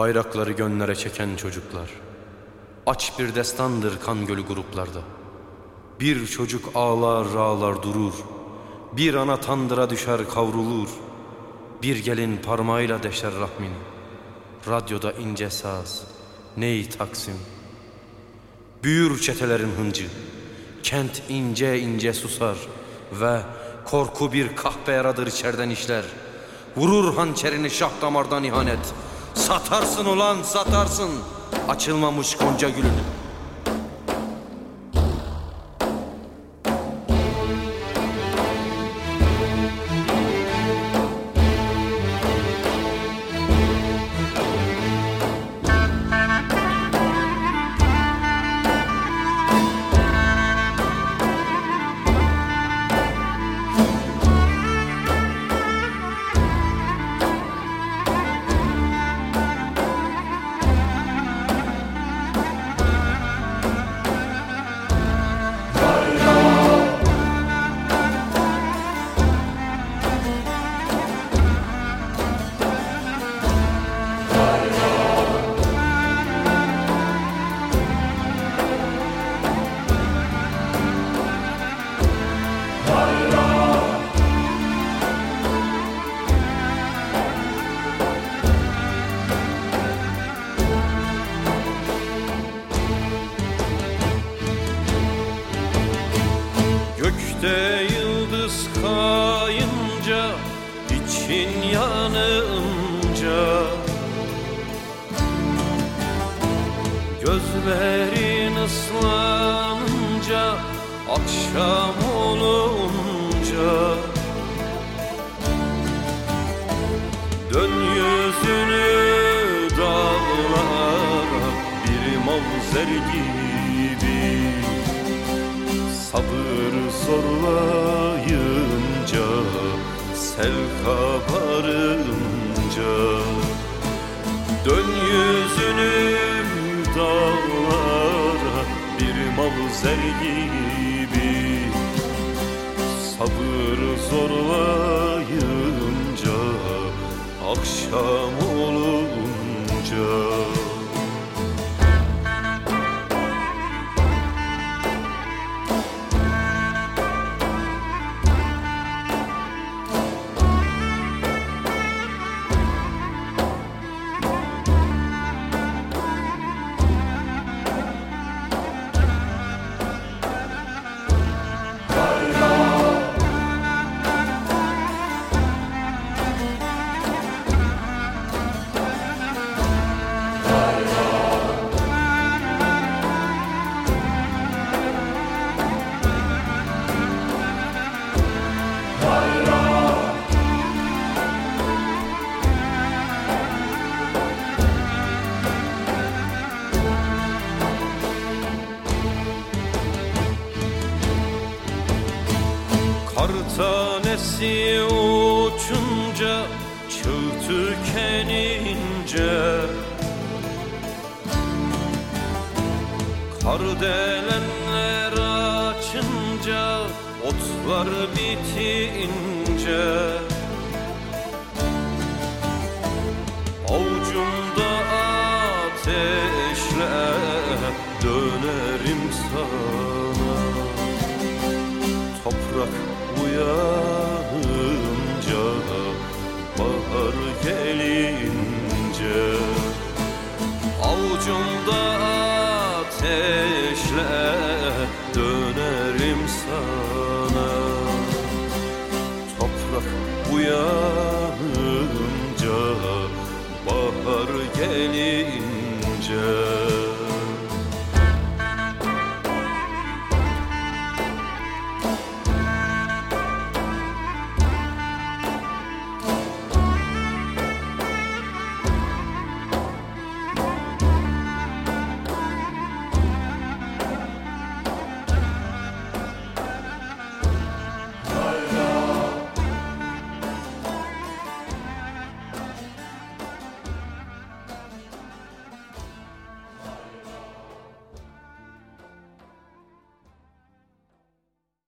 Bayrakları gönlere çeken çocuklar. Aç bir destandır kan gölü gruplarda. Bir çocuk ağlar ağlar durur. Bir ana tandıra düşer kavrulur. Bir gelin parmağıyla deşer rahmini. Radyoda ince saz, ney taksim. Büyür çetelerin hıncı. Kent ince ince susar ve korku bir kahpe yaradır içerden işler. Vurur hançerini şah damardan ihanet. Satarsın ulan satarsın açılmamış gonca gülünü. İçin yanınca Gözlerin ıslanınca Akşam olunca. Dön yüzünü dağlara Bir mavzer gibi. Sabır zorlayınca Sel kabarınca Dön yüzünü dağlara Bir mavzer gibi. Sabır zorlayınca Akşam tanesi uçunca Çığ tükenince Kardelenler açınca Otlar bitince Bahar gelince Avucumda ateşle Dönerim sana. Toprak uyanınca Bahar gelince